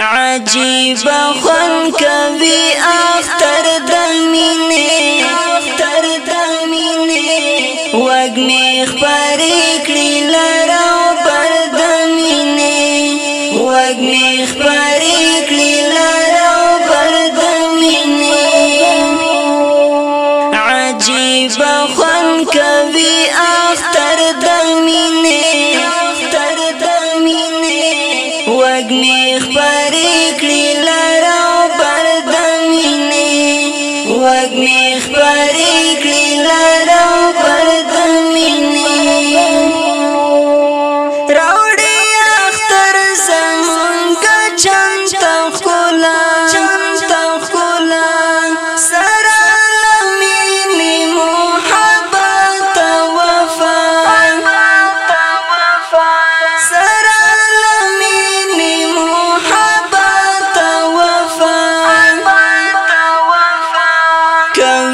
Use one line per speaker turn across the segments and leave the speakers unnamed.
عجیب خون کبھی اختر دمینے مینې اختر د مینې وګمې خبرې کړې لرو وګمې خبرې کړې.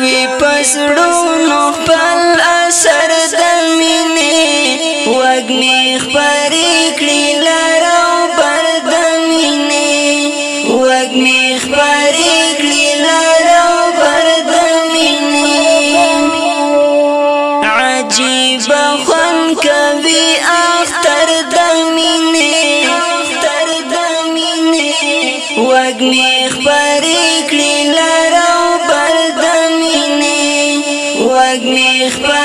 کوي پسړو خپل اثر د مینې وګنې خبرې کړې لرو بر د مینې وګنې خبرې کړې لرو بر د مینې عجیب خون کوي اختر د مینې اختر د مینې وګنې خبرې کړې لرو وګنې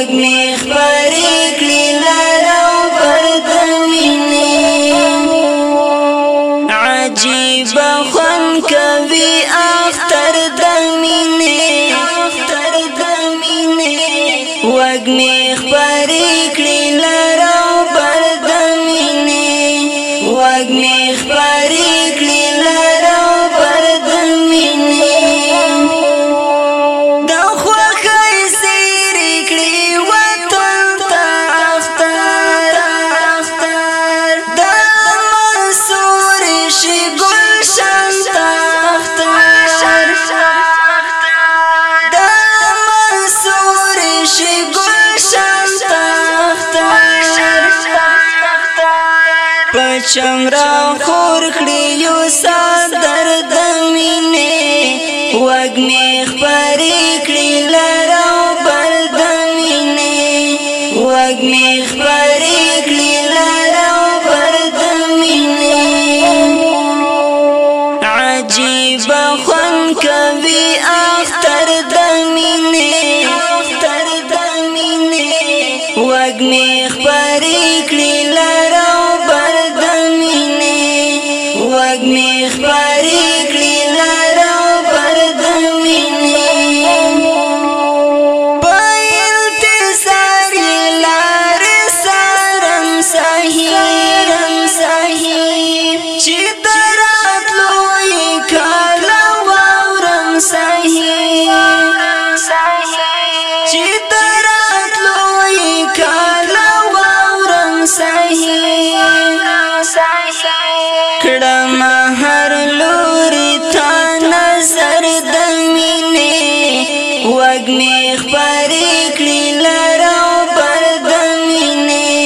وګنې می کړې لرو لارو د عجیب خون کوي اختر د مینې اختر د مینې وګنې پچمرا خور کړی یو صدر د مینې وګنې خبرې کړې لرو بر د مینې وګنې خبرې کړې لرو بر د مینې عجیب خون کوي اختر د مینې اختر د مینې وګنې خبرې وږمې خبرې کړې لرو بل د مینې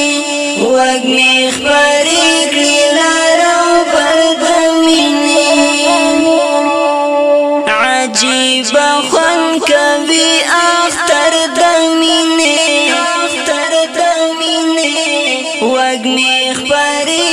وږمې خبرې کړې لرو بل د عجیب خوان کوي اختر د مینې اختر د مینې وږمې خبرې